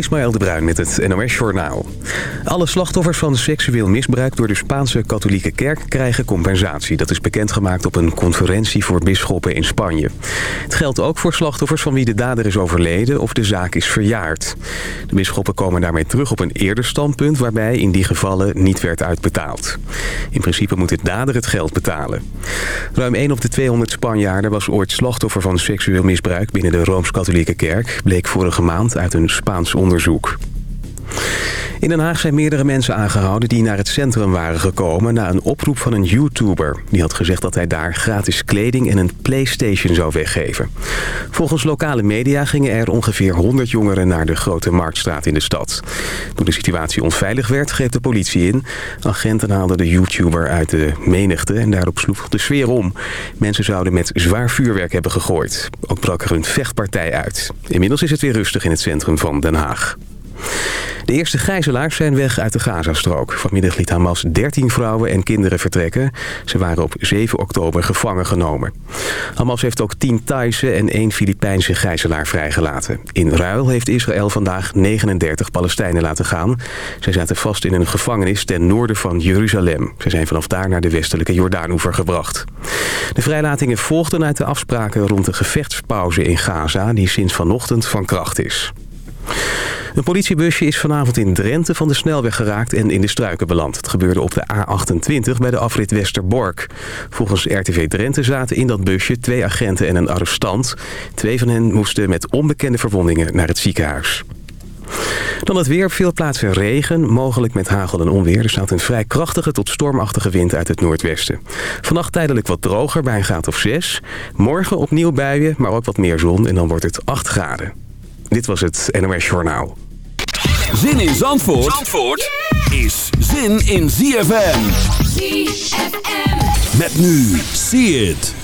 Ismaël de Bruin met het NOS Journaal. Alle slachtoffers van seksueel misbruik door de Spaanse katholieke kerk krijgen compensatie. Dat is bekendgemaakt op een conferentie voor bisschoppen in Spanje. Het geldt ook voor slachtoffers van wie de dader is overleden of de zaak is verjaard. De bisschoppen komen daarmee terug op een eerder standpunt waarbij in die gevallen niet werd uitbetaald. In principe moet de dader het geld betalen. Ruim 1 op de 200 Spanjaarden was ooit slachtoffer van seksueel misbruik binnen de Rooms-Katholieke Kerk, bleek vorige maand uit een Spaans onderzoek onderzoek. In Den Haag zijn meerdere mensen aangehouden die naar het centrum waren gekomen... na een oproep van een YouTuber. Die had gezegd dat hij daar gratis kleding en een Playstation zou weggeven. Volgens lokale media gingen er ongeveer 100 jongeren naar de Grote Marktstraat in de stad. Toen de situatie onveilig werd, greep de politie in. Agenten haalden de YouTuber uit de menigte en daarop sloeg de sfeer om. Mensen zouden met zwaar vuurwerk hebben gegooid. Ook brak er een vechtpartij uit. Inmiddels is het weer rustig in het centrum van Den Haag. De eerste gijzelaars zijn weg uit de Gazastrook. Vanmiddag liet Hamas 13 vrouwen en kinderen vertrekken. Ze waren op 7 oktober gevangen genomen. Hamas heeft ook 10 Thaise en 1 Filipijnse gijzelaar vrijgelaten. In ruil heeft Israël vandaag 39 Palestijnen laten gaan. Zij zaten vast in een gevangenis ten noorden van Jeruzalem. Ze zijn vanaf daar naar de westelijke Jordaanoever gebracht. De vrijlatingen volgden uit de afspraken rond de gevechtspauze in Gaza... die sinds vanochtend van kracht is. Een politiebusje is vanavond in Drenthe van de snelweg geraakt en in de struiken beland. Het gebeurde op de A28 bij de afrit Westerbork. Volgens RTV Drenthe zaten in dat busje twee agenten en een arrestant. Twee van hen moesten met onbekende verwondingen naar het ziekenhuis. Dan het weer. Veel plaatsen regen, mogelijk met hagel en onweer. Er staat een vrij krachtige tot stormachtige wind uit het noordwesten. Vannacht tijdelijk wat droger bij een graad of 6. Morgen opnieuw buien, maar ook wat meer zon en dan wordt het 8 graden. Dit was het NOS Journaal. Zin in Zandvoort, Zandvoort is zin in ZFM. ZFM. Met nu, see it.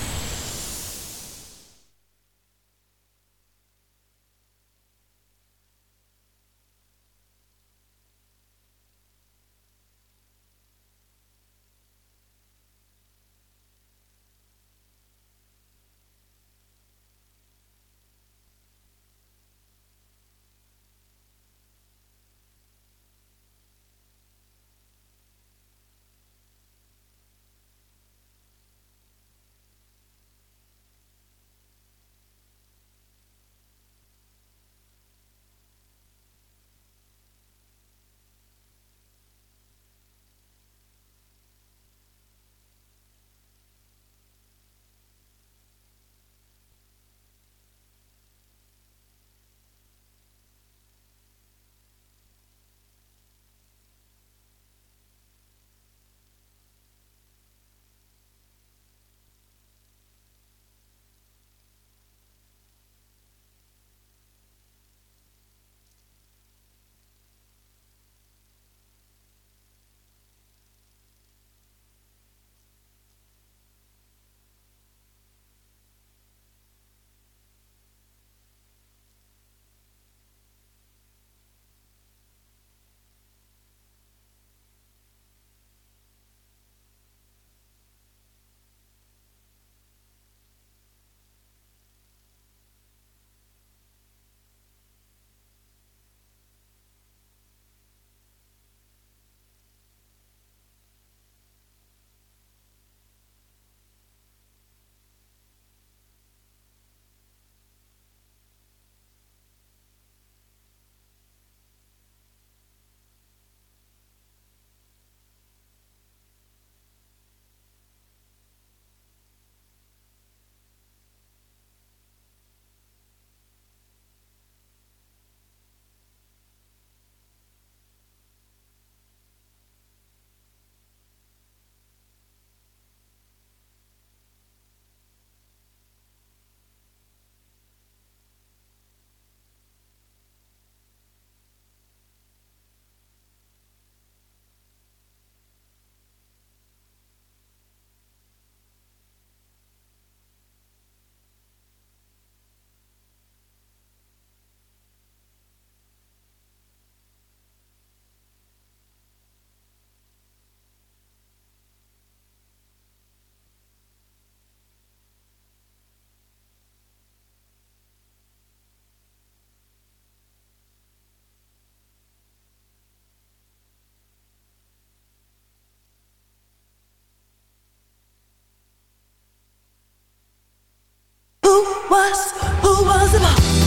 Go ahead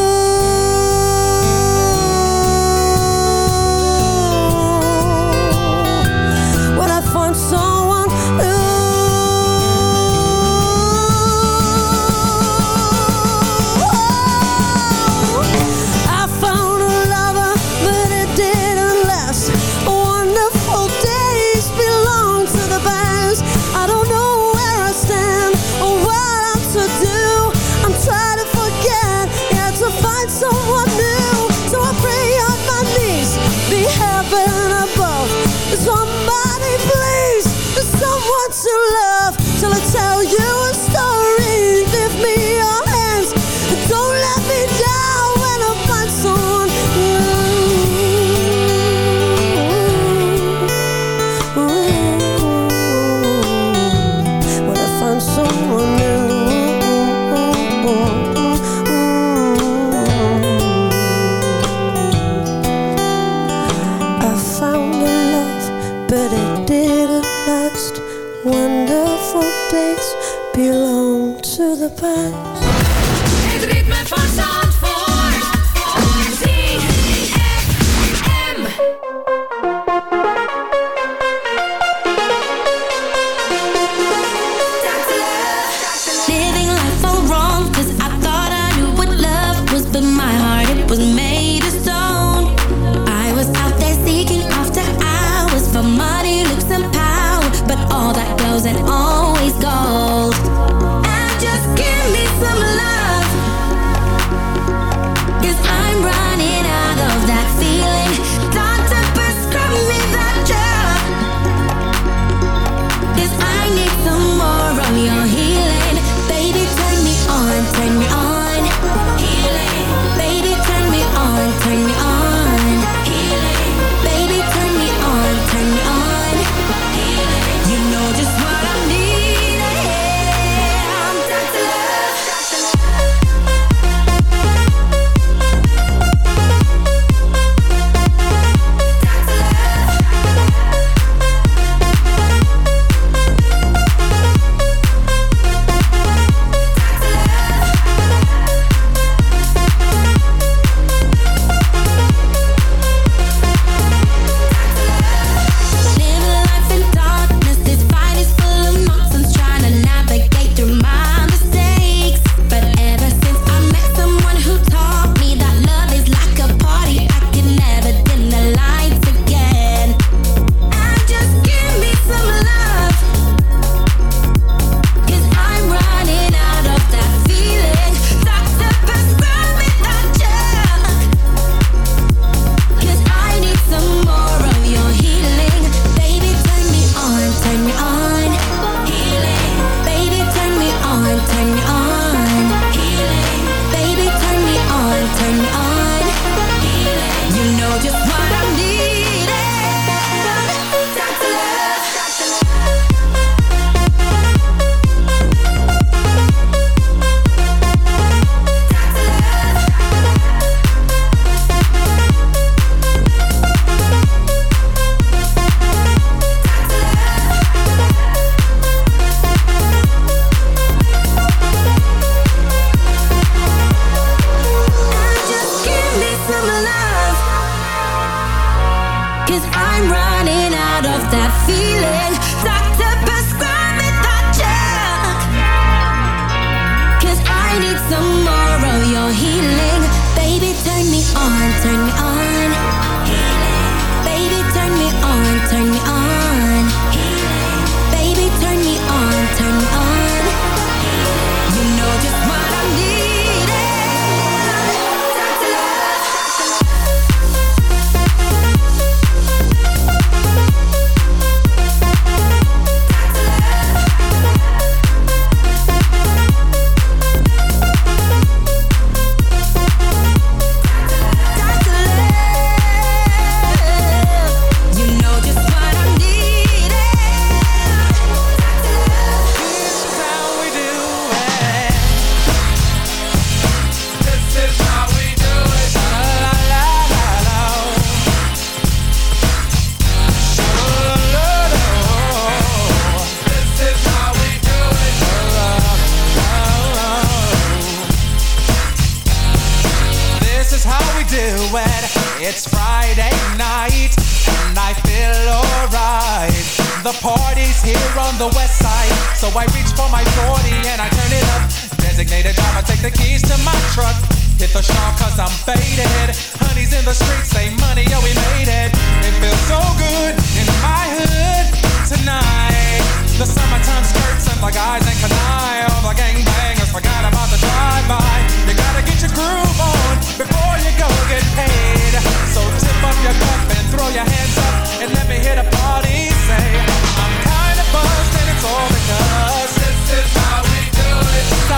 the keys to my truck. Hit the shop cause I'm faded. Honey's in the streets, say money, oh we made it. It feels so good in my hood tonight. The summertime skirts and the guys ain't canine. All the gangbangers forgot about the drive-by. You gotta get your groove on before you go get paid. So tip up your cup and throw your hands up and let me hear the party say, I'm kinda buzzed and it's all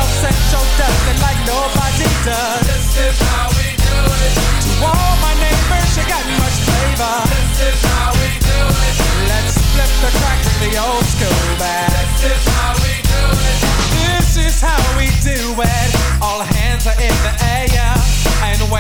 yourself, set your dust, and like nobody does. This is how we do it. To all my neighbors, you got much flavor. This is how we do it. Let's flip the crack to the old school back.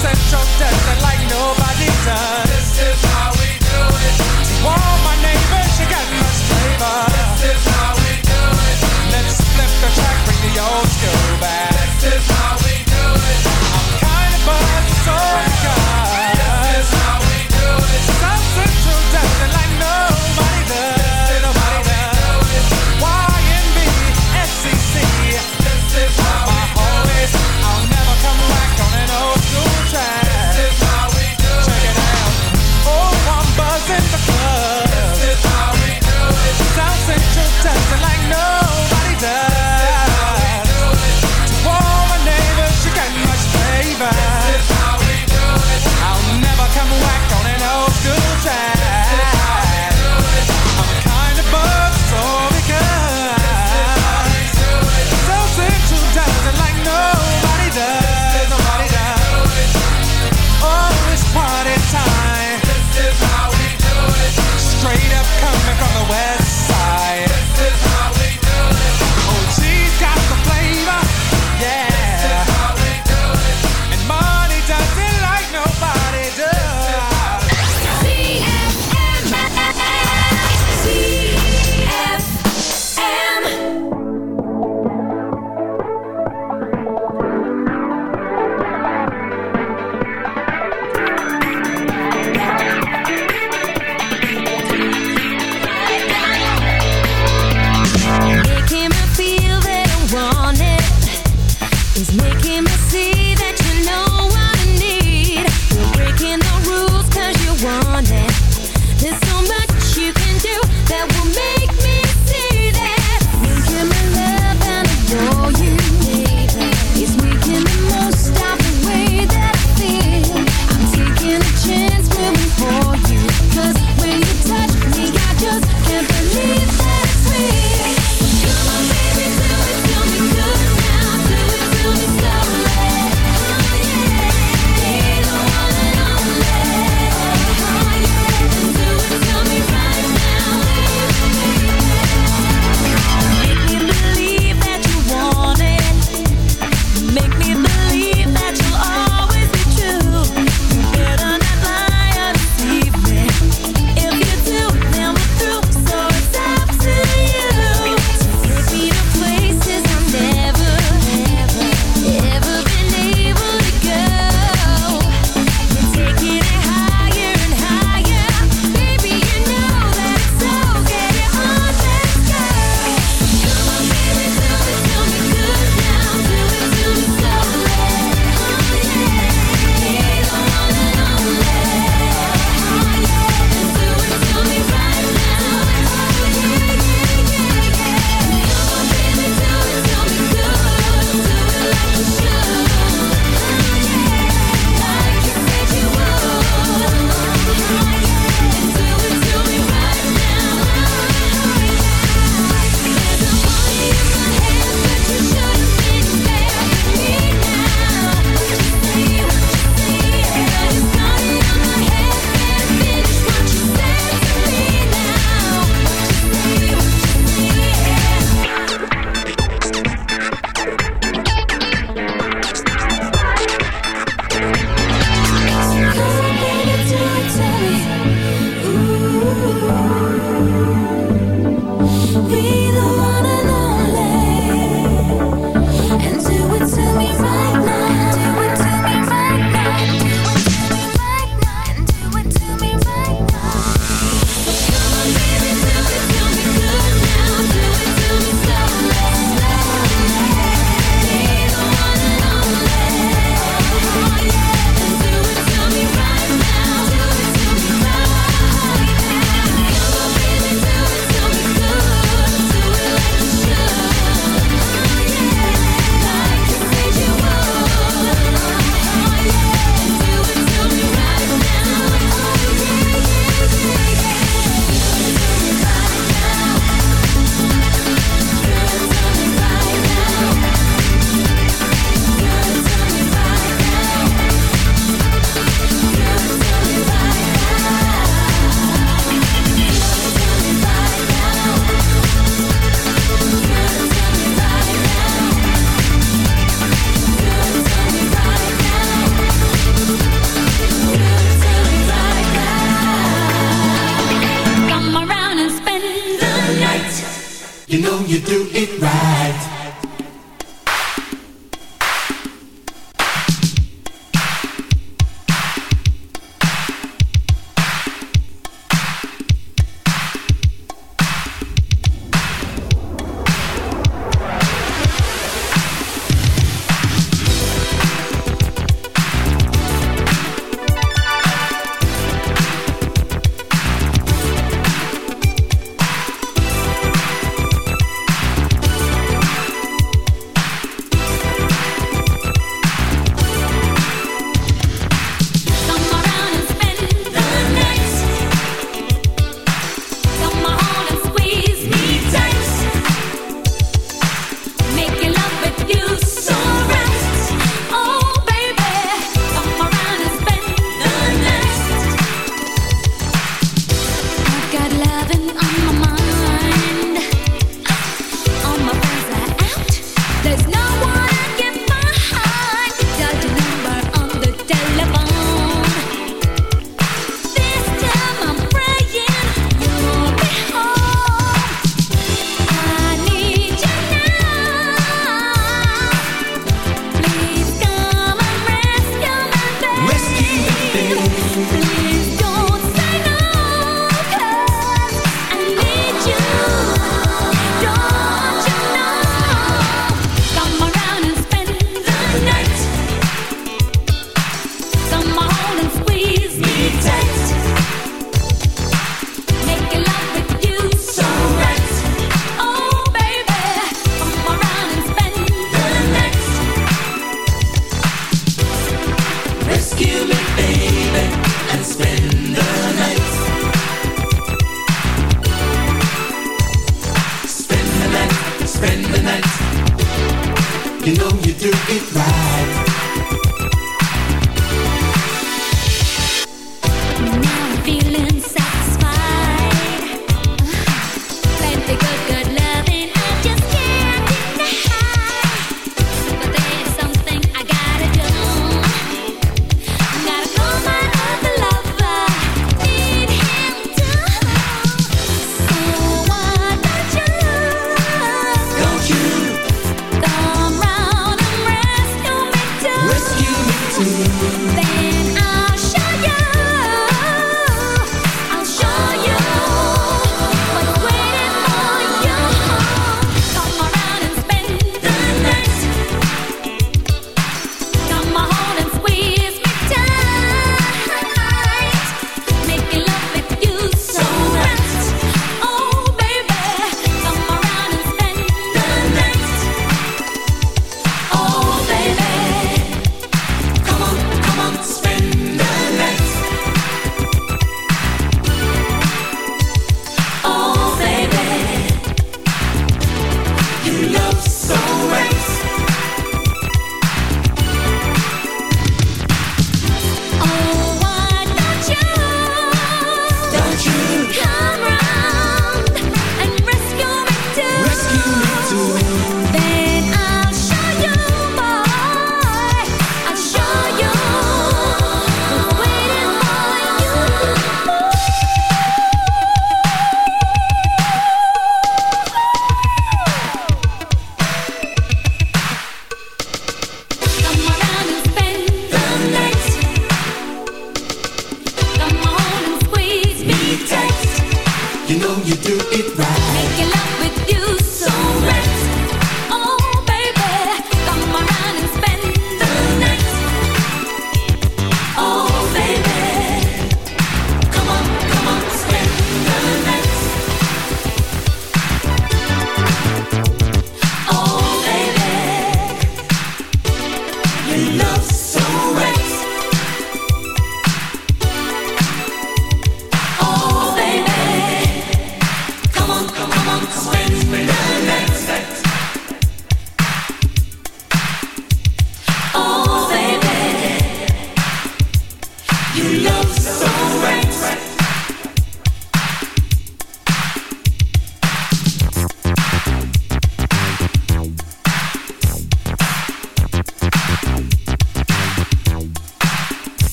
central desert like nobody does.